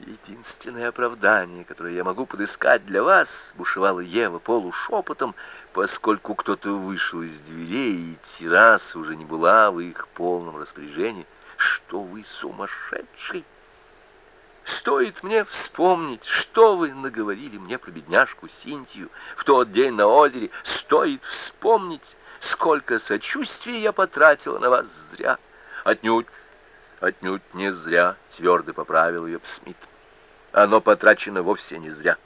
Единственное оправдание, которое я могу подыскать для вас, бушевала Ева полушепотом, поскольку кто-то вышел из дверей, и терраса уже не была в их полном распоряжении, что вы сумасшедший. Стоит мне вспомнить, что вы наговорили мне про бедняжку Синтию в тот день на озере, стоит вспомнить, сколько сочувствия я потратила на вас зря. Отнюдь Отнюдь не зря, твердо поправил ее Смит. Оно потрачено вовсе не зря.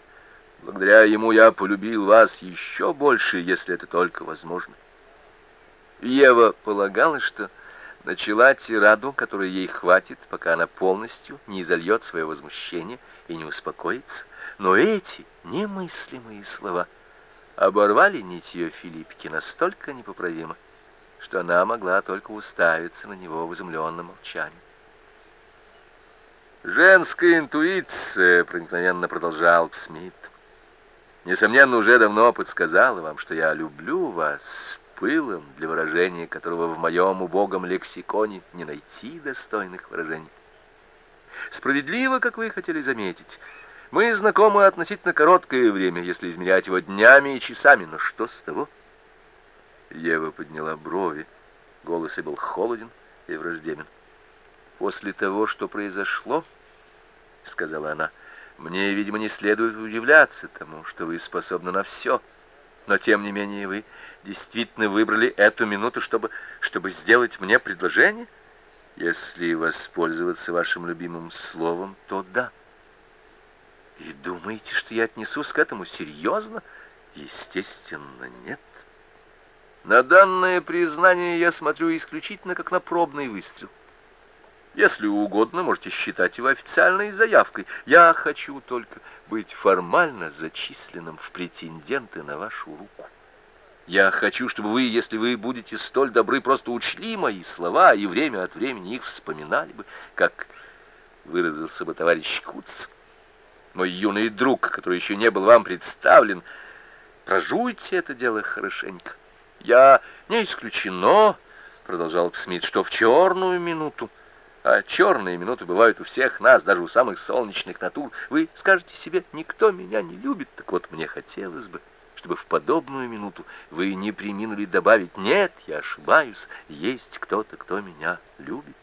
Благодаря ему я полюбил вас еще больше, если это только возможно. Ева полагала, что начала тираду, которой ей хватит, пока она полностью не изольет свое возмущение и не успокоится. Но эти немыслимые слова оборвали нить ее Филиппики настолько непоправимо, что она могла только уставиться на него в изумленном молчании. «Женская интуиция», — проникновенно продолжал Смит, «несомненно, уже давно подсказала вам, что я люблю вас с пылом, для выражения которого в моем убогом лексиконе не найти достойных выражений. Справедливо, как вы хотели заметить, мы знакомы относительно короткое время, если измерять его днями и часами, но что с того?» Ева подняла брови. Голос ее был холоден и враждебен. «После того, что произошло, — сказала она, — мне, видимо, не следует удивляться тому, что вы способны на все. Но, тем не менее, вы действительно выбрали эту минуту, чтобы, чтобы сделать мне предложение? Если воспользоваться вашим любимым словом, то да. И думаете, что я отнесусь к этому серьезно? Естественно, нет. На данное признание я смотрю исключительно как на пробный выстрел. Если угодно, можете считать его официальной заявкой. Я хочу только быть формально зачисленным в претенденты на вашу руку. Я хочу, чтобы вы, если вы будете столь добры, просто учли мои слова и время от времени их вспоминали бы, как выразился бы товарищ Куц, мой юный друг, который еще не был вам представлен. Прожуйте это дело хорошенько. Я не исключено, продолжал Смит, что в черную минуту, а черные минуты бывают у всех нас, даже у самых солнечных натур, вы скажете себе, никто меня не любит, так вот мне хотелось бы, чтобы в подобную минуту вы не приминули добавить, нет, я ошибаюсь, есть кто-то, кто меня любит.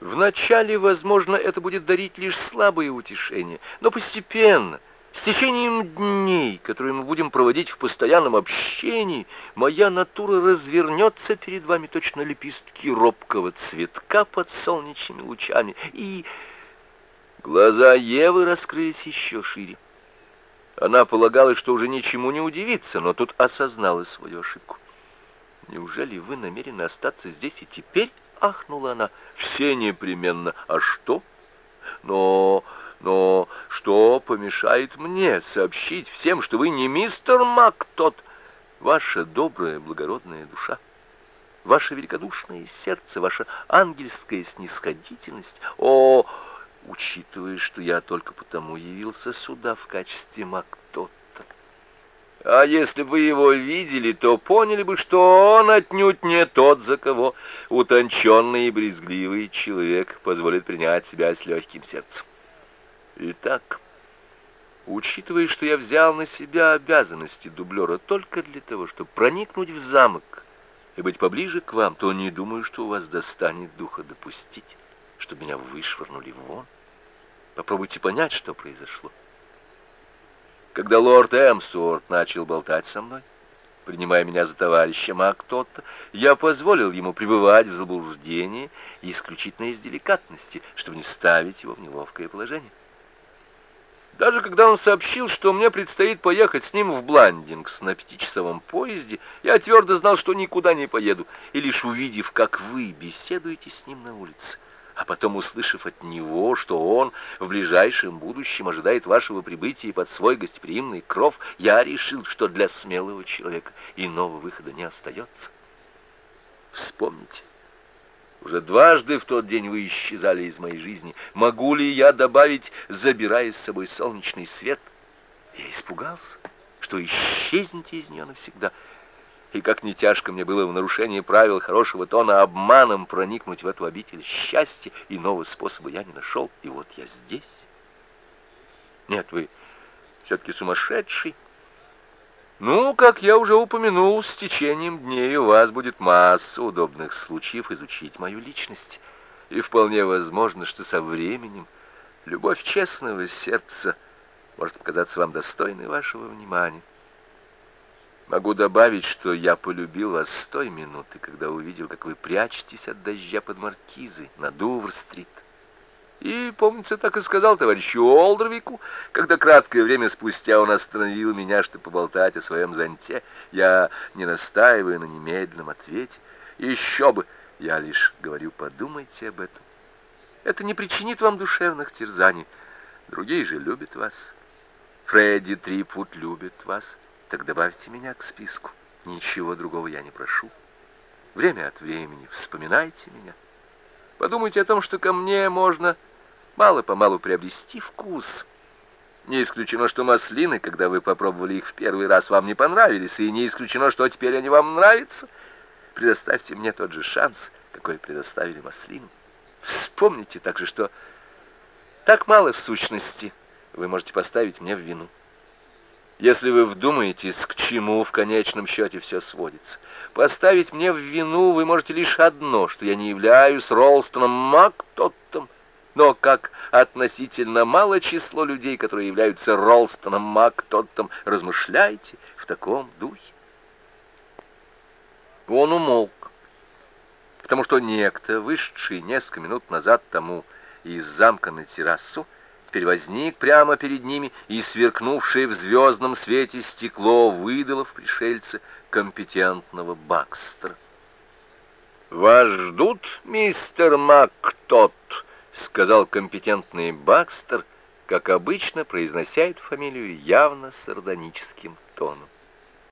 Вначале, возможно, это будет дарить лишь слабое утешение, но постепенно, с течением дней, которые мы будем проводить в постоянном общении, моя натура развернется перед вами точно лепестки робкого цветка под солнечными лучами, и глаза Евы раскрылись еще шире. Она полагала, что уже ничему не удивится, но тут осознала свою ошибку. «Неужели вы намерены остаться здесь и теперь?» — ахнула она. «Все непременно. А что?» «Но...» Но что помешает мне сообщить всем, что вы не мистер Мак тот, ваша добрая, благородная душа, ваше великодушное сердце, ваша ангельская снисходительность? О, учитывая, что я только потому явился сюда в качестве Мак тот, а если бы его видели, то поняли бы, что он отнюдь не тот, за кого утонченный и брезгливый человек позволит принять себя с легким сердцем. Итак, учитывая, что я взял на себя обязанности дублера только для того, чтобы проникнуть в замок и быть поближе к вам, то не думаю, что у вас достанет духа допустить, чтобы меня вышвырнули вон. Попробуйте понять, что произошло. Когда лорд Эмсуорт начал болтать со мной, принимая меня за товарища а кто-то, я позволил ему пребывать в заблуждении исключительно из деликатности, чтобы не ставить его в неловкое положение. Даже когда он сообщил, что мне предстоит поехать с ним в Бландингс на пятичасовом поезде, я твердо знал, что никуда не поеду, и лишь увидев, как вы беседуете с ним на улице, а потом услышав от него, что он в ближайшем будущем ожидает вашего прибытия под свой гостеприимный кров, я решил, что для смелого человека иного выхода не остается. Вспомните, уже дважды в тот день вы исчезали из моей жизни. Могу ли я добавить, забирая с собой солнечный свет? Я испугался, что исчезнете из нее навсегда. И как не тяжко мне было в нарушении правил хорошего тона обманом проникнуть в эту обитель счастья, иного способа я не нашел. И вот я здесь, Нет, вы все-таки сумасшедший. Ну, как я уже упомянул, с течением дней у вас будет масса удобных случаев изучить мою личность. И вполне возможно, что со временем любовь честного сердца может показаться вам достойной вашего внимания. Могу добавить, что я полюбил вас с той минуты, когда увидел, как вы прячетесь от дождя под маркизой на Дувр-стрит. И, помнится, так и сказал товарищу Олдервику, когда краткое время спустя он остановил меня, чтобы поболтать о своем зонте. Я не настаиваю на немедленном ответе. Еще бы, я лишь говорю, подумайте об этом. Это не причинит вам душевных терзаний. Другие же любят вас. Фредди Трипвуд любит вас. Так добавьте меня к списку. Ничего другого я не прошу. Время от времени вспоминайте меня. Подумайте о том, что ко мне можно мало-помалу приобрести вкус. Не исключено, что маслины, когда вы попробовали их в первый раз, вам не понравились, и не исключено, что теперь они вам нравятся. Предоставьте мне тот же шанс, какой предоставили маслину. Вспомните также, что так мало в сущности вы можете поставить мне в вину. Если вы вдумаетесь, к чему в конечном счете все сводится. Поставить мне в вину вы можете лишь одно, что я не являюсь Ролстоном Мактоттом, но как относительно мало число людей, которые являются Ролстоном Мактоттом, размышляйте в таком духе. Он умолк, потому что некто, вышедший несколько минут назад тому из замка на террасу, теперь возник прямо перед ними, и сверкнувшее в звездном свете стекло выдало в пришельце компетентного Бакстера. «Вас ждут, мистер Мактот», — сказал компетентный Бакстер, как обычно произнося эту фамилию явно сардоническим тоном.